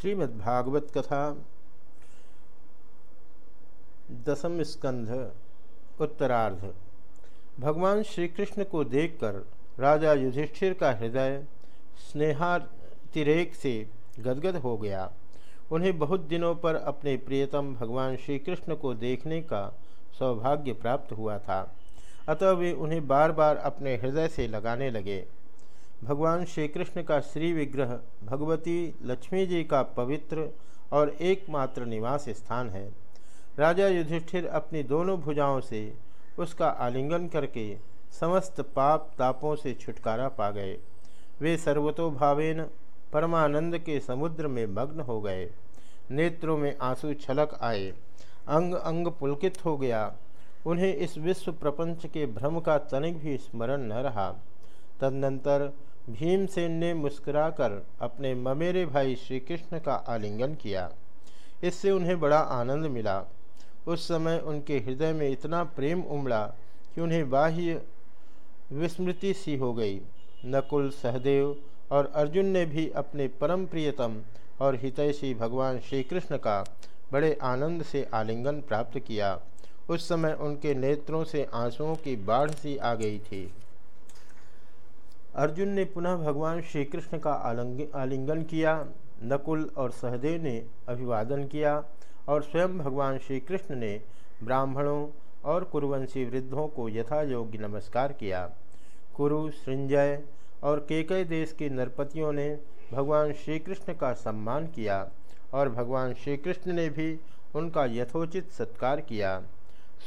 श्रीमद्भागवत कथा दसम स्कंध, उत्तरार्ध। भगवान श्री कृष्ण को देखकर राजा युधिष्ठिर का हृदय स्नेहातिरेक से गदगद हो गया। उन्हें बहुत दिनों पर अपने प्रियतम भगवान श्री कृष्ण को देखने का सौभाग्य प्राप्त हुआ था। अतः वे उन्हें बार बार अपने हृदय से लगाने लगे। भगवान श्री कृष्ण का श्री विग्रह, भगवती लक्ष्मी जी का पवित्र और एकमात्र निवास स्थान है। राजा युधिष्ठिर अपनी दोनों भुजाओं से उसका आलिंगन करके समस्त पाप तापों से छुटकारा पा गए। वे सर्वतोभावेन परमानंद के समुद्र में मग्न हो गए। नेत्रों में आँसू छलक आए, अंग अंग पुलकित हो गया। उन्हें इस विश्व प्रपंच के भ्रम का तनिक भी स्मरण न रहा। तदनंतर भीमसेन ने मुस्कुराकर अपने ममेरे भाई श्री कृष्ण का आलिंगन किया। इससे उन्हें बड़ा आनंद मिला। उस समय उनके हृदय में इतना प्रेम उमड़ा कि उन्हें बाह्य विस्मृति सी हो गई। नकुल, सहदेव और अर्जुन ने भी अपने परम प्रियतम और हितैषी भगवान श्री कृष्ण का बड़े आनंद से आलिंगन प्राप्त किया। उस समय उनके नेत्रों से आंसुओं की बाढ़ सी आ गई थी। अर्जुन ने पुनः भगवान श्री कृष्ण का आलिंगन किया, नकुल और सहदेव ने अभिवादन किया और स्वयं भगवान श्री कृष्ण ने ब्राह्मणों और कुरुवंशी वृद्धों को यथा योग्य नमस्कार किया। कुरु, सृंजय और केकय देश के नरपतियों ने भगवान श्री कृष्ण का सम्मान किया और भगवान श्री कृष्ण ने भी उनका यथोचित सत्कार किया।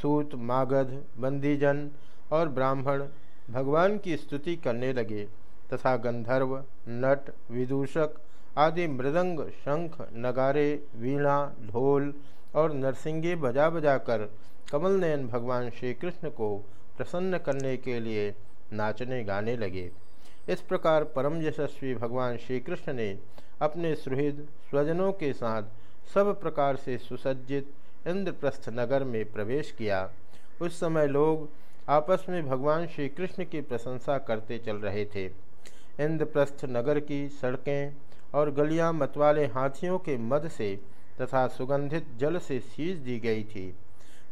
सूत, मागध, बंदीजन और ब्राह्मण भगवान की स्तुति करने लगे, तथा गंधर्व, नट, विदूषक आदि मृदंग, शंख, नगारे, वीणा, ढोल और नरसिंगे बजा बजा कर कमल नयन भगवान श्री कृष्ण को प्रसन्न करने के लिए नाचने गाने लगे। इस प्रकार परम यशस्वी भगवान श्री कृष्ण ने अपने सुहृद स्वजनों के साथ सब प्रकार से सुसज्जित, इंद्रप्रस्थ नगर में प्रवेश किया। उस समय लोग आपस में भगवान श्री कृष्ण की प्रशंसा करते चल रहे थे। इंद्रप्रस्थ नगर की सड़कें और गलियाँ मतवाले हाथियों के मद से तथा सुगंधित जल से सींच दी गई थी।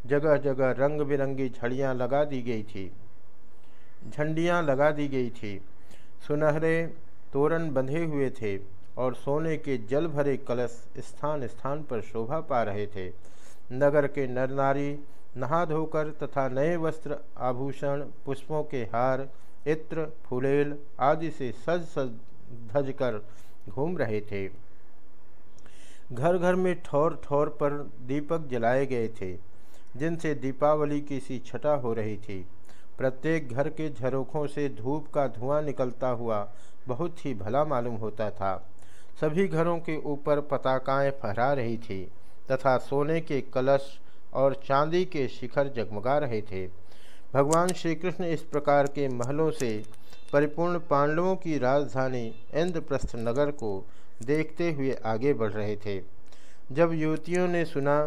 जगह जगह रंग बिरंगी झड़ियाँ लगा दी गई थी। झंडियाँ लगा दी गई थी। सुनहरे तोरण बंधे हुए थे और सोने के जल भरे कलश स्थान स्थान पर शोभा पा रहे थे। नगर के नर नारी नहा धोकर तथा नए वस्त्र, आभूषण, पुष्पों के हार, इत्र, फुलेल आदि से सज सज धज कर घूम रहे थे। घर घर में ठौर ठौर पर दीपक जलाए गए थे, जिनसे दीपावली की सी छटा हो रही थी। प्रत्येक घर के झरोखों से धूप का धुआँ निकलता हुआ बहुत ही भला मालूम होता था। सभी घरों के ऊपर पताकाएँ फहरा रही थी तथा सोने के कलश और चांदी के शिखर जगमगा रहे थे। भगवान श्री कृष्ण इस प्रकार के महलों से परिपूर्ण पांडवों की राजधानी इंद्रप्रस्थ नगर को देखते हुए आगे बढ़ रहे थे। जब युवतियों ने सुना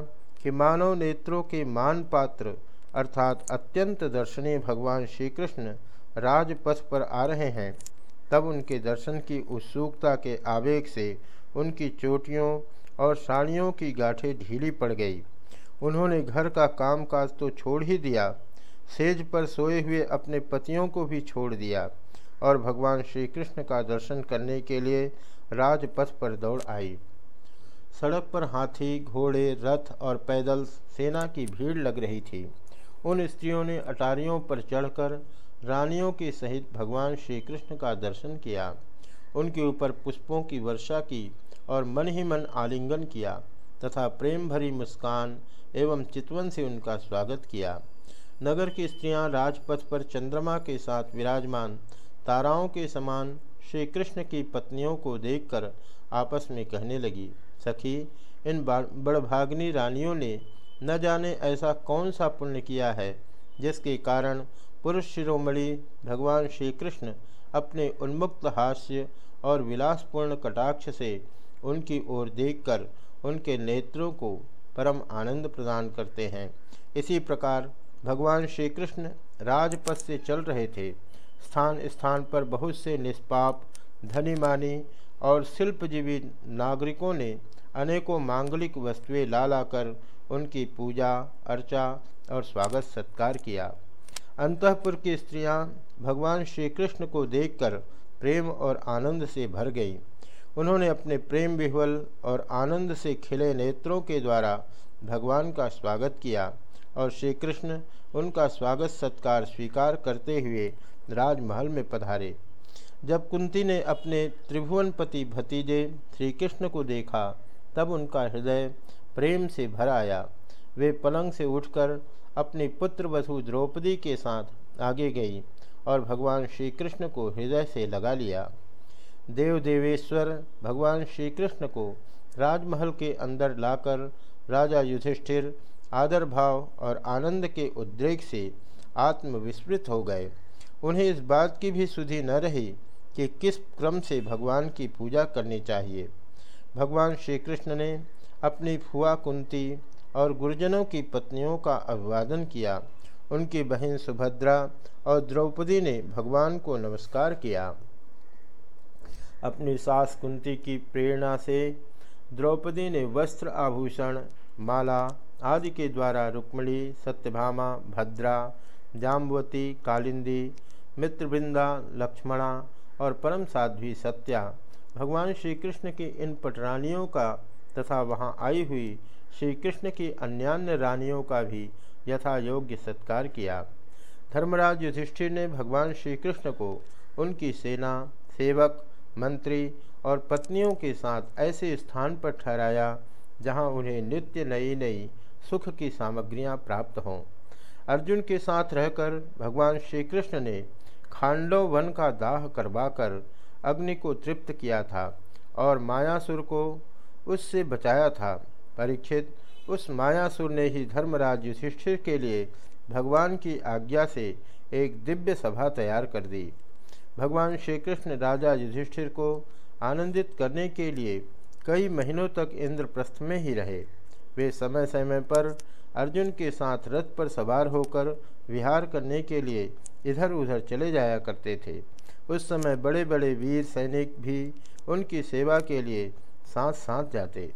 कि मानव नेत्रों के मान पात्र अर्थात अत्यंत दर्शनीय भगवान श्री कृष्ण राजपथ पर आ रहे हैं, तब उनके दर्शन की उत्सुकता के आवेग से उनकी चोटियों और साड़ियों की गाठें ढीली पड़ गई। उन्होंने घर का कामकाज तो छोड़ ही दिया, सेज पर सोए हुए अपने पतियों को भी छोड़ दिया और भगवान श्री कृष्ण का दर्शन करने के लिए राजपथ पर दौड़ आई। सड़क पर हाथी, घोड़े, रथ और पैदल सेना की भीड़ लग रही थी। उन स्त्रियों ने अटारियों पर चढ़कर रानियों के सहित भगवान श्री कृष्ण का दर्शन किया। उनके ऊपर पुष्पों की वर्षा की और मन ही मन आलिंगन किया। तथा प्रेम भरी मुस्कान एवं चितवन से उनका स्वागत किया। नगर की स्त्रियाँ राजपथ पर चंद्रमा के साथ विराजमान, ताराओं के समान श्री कृष्ण की पत्नियों को देखकर आपस में कहने लगी, सखी, इन बड़भाग्नि रानियों ने न जाने ऐसा कौन सा पुण्य किया है, जिसके कारण पुरुष शिरोमणि भगवान श्री कृष्ण अपने उन्मुक्त हास्य और विलासपूर्ण कटाक्ष से उनकी ओर देखकर उनके नेत्रों को परम आनंद प्रदान करते हैं। इसी प्रकार भगवान श्री कृष्ण राजपथ से चल रहे थे। स्थान स्थान पर बहुत से निष्पाप धनी मानी और शिल्पजीवी नागरिकों ने अनेकों मांगलिक वस्तुएँ ला लाकर उनकी पूजा, अर्चा और स्वागत सत्कार किया। अंतपुर की स्त्रियाँ भगवान श्री कृष्ण को देखकर प्रेम और आनंद से भर गईं। उन्होंने अपने प्रेम विह्वल और आनंद से खिले नेत्रों के द्वारा भगवान का स्वागत किया और श्री कृष्ण उनका स्वागत सत्कार स्वीकार करते हुए राजमहल में पधारे। जब कुंती ने अपने त्रिभुवनपति भतीजे श्री कृष्ण को देखा, तब उनका हृदय प्रेम से भर आया। वे पलंग से उठकर अपनी पुत्र वधु द्रौपदी के साथ आगे गई और भगवान श्री कृष्ण को हृदय से लगा लिया। देव देवेश्वर भगवान श्री कृष्ण को राजमहल के अंदर लाकर राजा युधिष्ठिर आदर भाव और आनंद के उद्रेक से आत्मविस्मृत हो गए। उन्हें इस बात की भी सुधि न रही कि किस क्रम से भगवान की पूजा करनी चाहिए। भगवान श्री कृष्ण ने अपनी फुआ कुंती और गुरुजनों की पत्नियों का अभिवादन किया। उनकी बहन सुभद्रा और द्रौपदी ने भगवान को नमस्कार किया। अपनी सास कुंती की प्रेरणा से द्रौपदी ने वस्त्र आभूषण, माला आदि के द्वारा रुक्मणी, सत्यभामा, भद्रा जाम्बवती कालिंदी, मित्रवृंदा, लक्ष्मणा और परम साध्वी सत्या भगवान श्री कृष्ण की इन पटरानियों का तथा वहाँ आई हुई श्री कृष्ण की अन्यान्य रानियों का भी यथा योग्य सत्कार किया। धर्मराज युधिष्ठिर ने भगवान श्री कृष्ण को उनकी सेना, सेवक मंत्री और पत्नियों के साथ ऐसे स्थान पर ठहराया जहाँ उन्हें नित्य नई नई सुख की सामग्रियाँ प्राप्त हों। अर्जुन के साथ रहकर भगवान श्री कृष्ण ने खांडव वन का दाह करवाकर अग्नि को तृप्त किया था और मायासुर को उससे बचाया था। परीक्षित, उस मायासुर ने ही धर्मराज युधिष्ठिर के लिए भगवान की आज्ञा से एक दिव्य सभा तैयार कर दी। भगवान श्री कृष्ण राजा युधिष्ठिर को आनंदित करने के लिए कई महीनों तक इंद्रप्रस्थ में ही रहे। वे समय समय पर अर्जुन के साथ रथ पर सवार होकर विहार करने के लिए इधर उधर चले जाया करते थे। उस समय बड़े बड़े वीर सैनिक भी उनकी सेवा के लिए साथ साथ जाते।